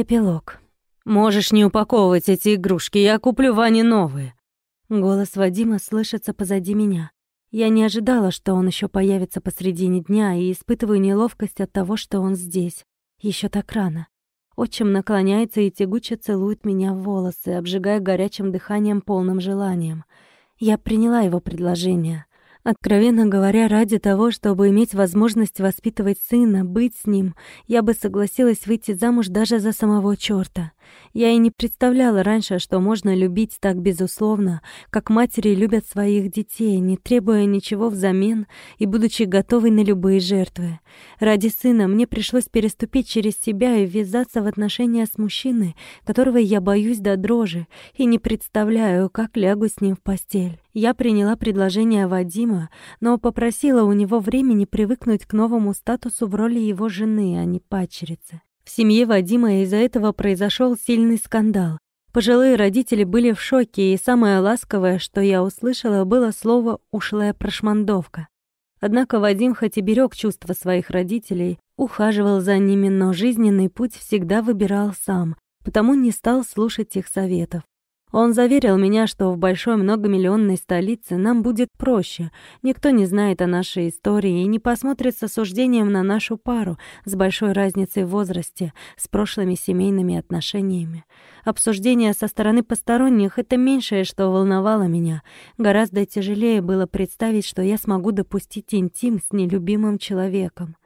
Эпилог. «Можешь не упаковывать эти игрушки, я куплю Ване новые». Голос Вадима слышится позади меня. Я не ожидала, что он еще появится посредине дня, и испытываю неловкость от того, что он здесь. Еще так рано. Отчим наклоняется и тягуче целует меня в волосы, обжигая горячим дыханием, полным желанием. Я приняла его предложение. Откровенно говоря, ради того, чтобы иметь возможность воспитывать сына, быть с ним, я бы согласилась выйти замуж даже за самого чёрта. Я и не представляла раньше, что можно любить так безусловно, как матери любят своих детей, не требуя ничего взамен и будучи готовой на любые жертвы. Ради сына мне пришлось переступить через себя и ввязаться в отношения с мужчиной, которого я боюсь до дрожи, и не представляю, как лягу с ним в постель. Я приняла предложение Вадима, но попросила у него времени привыкнуть к новому статусу в роли его жены, а не падчерицы. В семье Вадима из-за этого произошел сильный скандал. Пожилые родители были в шоке, и самое ласковое, что я услышала, было слово «ушлая прошмандовка». Однако Вадим хоть и берег чувства своих родителей, ухаживал за ними, но жизненный путь всегда выбирал сам, потому не стал слушать их советов. Он заверил меня, что в большой многомиллионной столице нам будет проще. Никто не знает о нашей истории и не посмотрит с осуждением на нашу пару с большой разницей в возрасте, с прошлыми семейными отношениями. Обсуждение со стороны посторонних — это меньшее, что волновало меня. Гораздо тяжелее было представить, что я смогу допустить интим с нелюбимым человеком.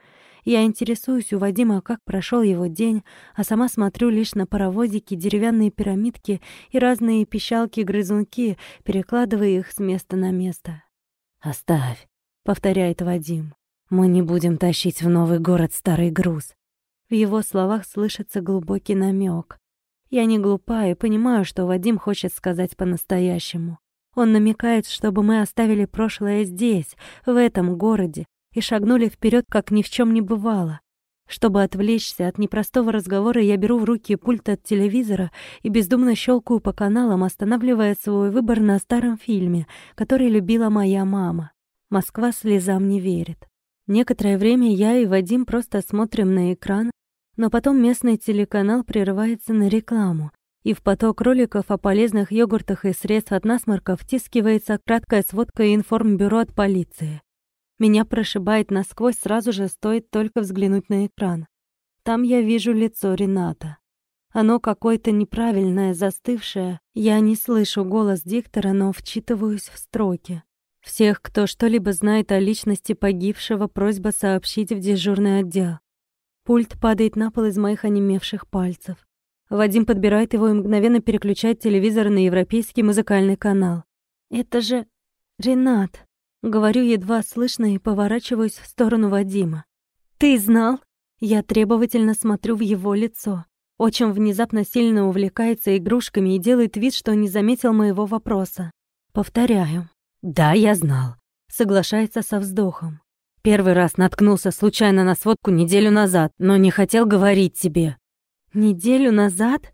Я интересуюсь у Вадима, как прошел его день, а сама смотрю лишь на паровозики, деревянные пирамидки и разные пищалки-грызунки, перекладывая их с места на место. «Оставь», — повторяет Вадим. «Мы не будем тащить в новый город старый груз». В его словах слышится глубокий намек. Я не глупа и понимаю, что Вадим хочет сказать по-настоящему. Он намекает, чтобы мы оставили прошлое здесь, в этом городе, и шагнули вперед, как ни в чем не бывало. Чтобы отвлечься от непростого разговора, я беру в руки пульт от телевизора и бездумно щелкаю по каналам, останавливая свой выбор на старом фильме, который любила моя мама. «Москва слезам не верит». Некоторое время я и Вадим просто смотрим на экран, но потом местный телеканал прерывается на рекламу, и в поток роликов о полезных йогуртах и средств от насморка втискивается краткая сводка информбюро от полиции. Меня прошибает насквозь сразу же, стоит только взглянуть на экран. Там я вижу лицо Рената. Оно какое-то неправильное, застывшее. Я не слышу голос диктора, но вчитываюсь в строки. Всех, кто что-либо знает о личности погибшего, просьба сообщить в дежурный отдел. Пульт падает на пол из моих онемевших пальцев. Вадим подбирает его и мгновенно переключает телевизор на европейский музыкальный канал. «Это же Ренат!» Говорю едва слышно и поворачиваюсь в сторону Вадима. «Ты знал?» Я требовательно смотрю в его лицо. Отчим внезапно сильно увлекается игрушками и делает вид, что не заметил моего вопроса. Повторяю. «Да, я знал», — соглашается со вздохом. «Первый раз наткнулся случайно на сводку неделю назад, но не хотел говорить тебе». «Неделю назад?»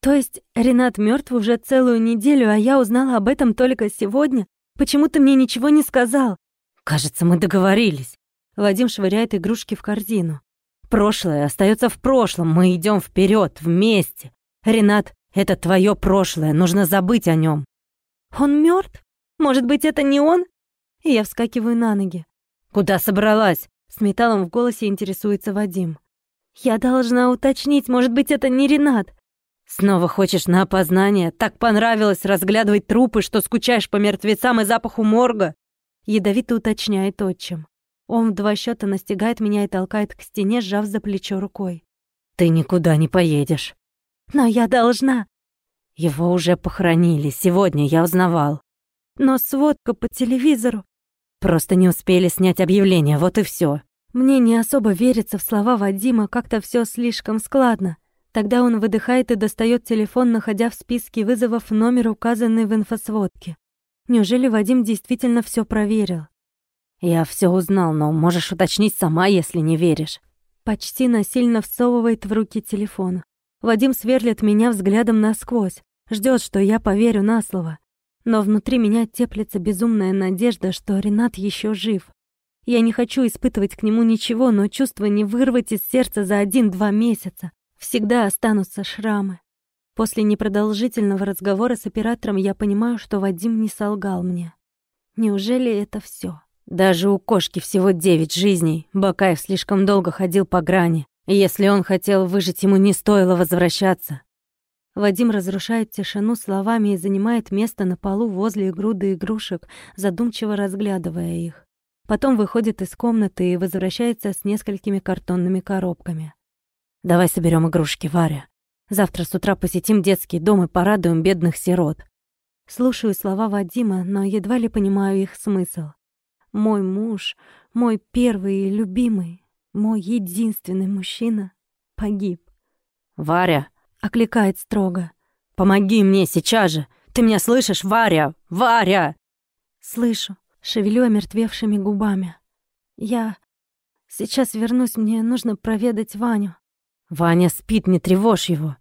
То есть Ренат мертв уже целую неделю, а я узнала об этом только сегодня? Почему ты мне ничего не сказал?» «Кажется, мы договорились». Вадим швыряет игрушки в корзину. «Прошлое остается в прошлом, мы идем вперед вместе. Ренат, это твое прошлое, нужно забыть о нем. «Он мертв? Может быть, это не он?» Я вскакиваю на ноги. «Куда собралась?» С металлом в голосе интересуется Вадим. «Я должна уточнить, может быть, это не Ренат. «Снова хочешь на опознание? Так понравилось разглядывать трупы, что скучаешь по мертвецам и запаху морга?» Ядовито уточняет отчим. Он в два счета настигает меня и толкает к стене, сжав за плечо рукой. «Ты никуда не поедешь». «Но я должна». «Его уже похоронили, сегодня я узнавал». «Но сводка по телевизору». «Просто не успели снять объявление, вот и все. Мне не особо верится в слова Вадима, как-то все слишком складно. Тогда он выдыхает и достает телефон, находя в списке вызовов номер, указанный в инфосводке. Неужели Вадим действительно все проверил? «Я все узнал, но можешь уточнить сама, если не веришь». Почти насильно всовывает в руки телефон. Вадим сверлит меня взглядом насквозь, ждет, что я поверю на слово. Но внутри меня теплится безумная надежда, что Ренат еще жив. Я не хочу испытывать к нему ничего, но чувство не вырвать из сердца за один-два месяца. Всегда останутся шрамы. После непродолжительного разговора с оператором я понимаю, что Вадим не солгал мне. Неужели это все? Даже у кошки всего девять жизней. Бакаев слишком долго ходил по грани. Если он хотел выжить, ему не стоило возвращаться. Вадим разрушает тишину словами и занимает место на полу возле груды игрушек, задумчиво разглядывая их. Потом выходит из комнаты и возвращается с несколькими картонными коробками. «Давай соберем игрушки, Варя. Завтра с утра посетим детский дом и порадуем бедных сирот». Слушаю слова Вадима, но едва ли понимаю их смысл. Мой муж, мой первый и любимый, мой единственный мужчина погиб. «Варя!» — окликает строго. «Помоги мне сейчас же! Ты меня слышишь, Варя? Варя!» «Слышу», — шевелю омертвевшими губами. «Я... Сейчас вернусь, мне нужно проведать Ваню». «Ваня спит, не тревожь его».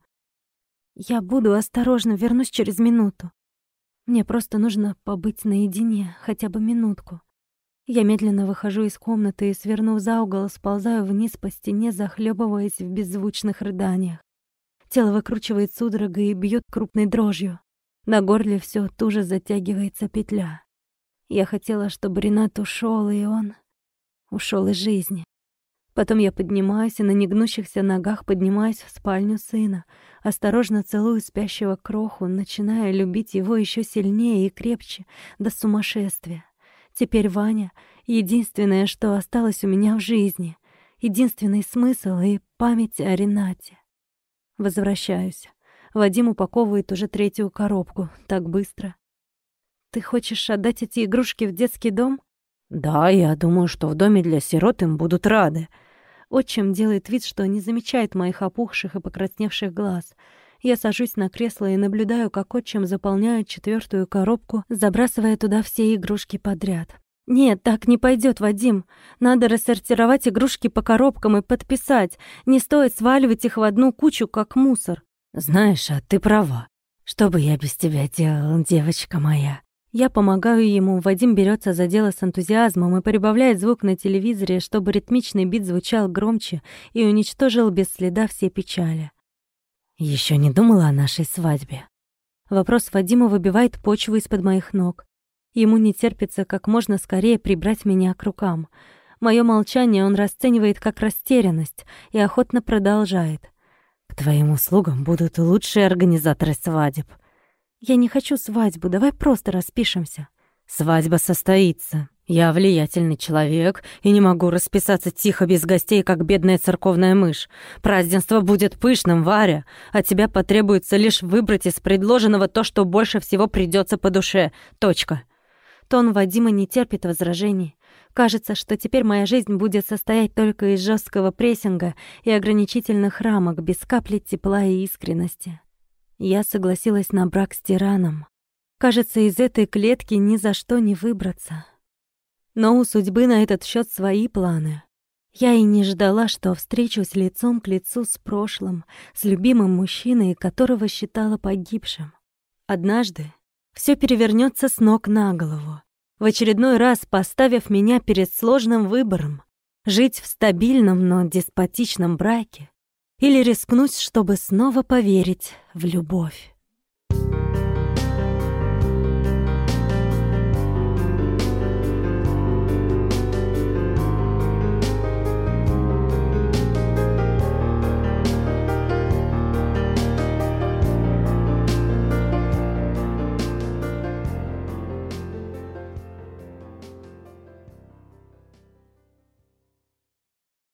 «Я буду осторожно, вернусь через минуту. Мне просто нужно побыть наедине, хотя бы минутку». Я медленно выхожу из комнаты и, свернув за угол, сползаю вниз по стене, захлебываясь в беззвучных рыданиях. Тело выкручивает судорогой и бьет крупной дрожью. На горле все туже затягивается петля. Я хотела, чтобы Ренат ушел, и он ушел из жизни. Потом я поднимаюсь и на негнущихся ногах поднимаюсь в спальню сына, осторожно целую спящего кроху, начиная любить его еще сильнее и крепче, до сумасшествия. Теперь Ваня — единственное, что осталось у меня в жизни, единственный смысл и память о Ренате. Возвращаюсь. Вадим упаковывает уже третью коробку. Так быстро. Ты хочешь отдать эти игрушки в детский дом? Да, я думаю, что в доме для сирот им будут рады. Отчим делает вид, что не замечает моих опухших и покрасневших глаз. Я сажусь на кресло и наблюдаю, как отчим заполняет четвертую коробку, забрасывая туда все игрушки подряд. «Нет, так не пойдет, Вадим. Надо рассортировать игрушки по коробкам и подписать. Не стоит сваливать их в одну кучу, как мусор». «Знаешь, а ты права. Что бы я без тебя делал, девочка моя?» Я помогаю ему, Вадим берется за дело с энтузиазмом и прибавляет звук на телевизоре, чтобы ритмичный бит звучал громче и уничтожил без следа все печали. Еще не думала о нашей свадьбе. Вопрос Вадима выбивает почву из-под моих ног. Ему не терпится как можно скорее прибрать меня к рукам. Мое молчание он расценивает как растерянность и охотно продолжает. «К твоим услугам будут лучшие организаторы свадеб». «Я не хочу свадьбу, давай просто распишемся». «Свадьба состоится. Я влиятельный человек и не могу расписаться тихо без гостей, как бедная церковная мышь. Празднество будет пышным, Варя. От тебя потребуется лишь выбрать из предложенного то, что больше всего придется по душе. Точка». Тон Вадима не терпит возражений. Кажется, что теперь моя жизнь будет состоять только из жесткого прессинга и ограничительных рамок, без капли тепла и искренности. Я согласилась на брак с тираном. Кажется, из этой клетки ни за что не выбраться. Но у судьбы на этот счет свои планы. Я и не ждала, что встречусь лицом к лицу с прошлым, с любимым мужчиной, которого считала погибшим. Однажды все перевернется с ног на голову, в очередной раз поставив меня перед сложным выбором — жить в стабильном, но деспотичном браке или рискнуть, чтобы снова поверить в любовь.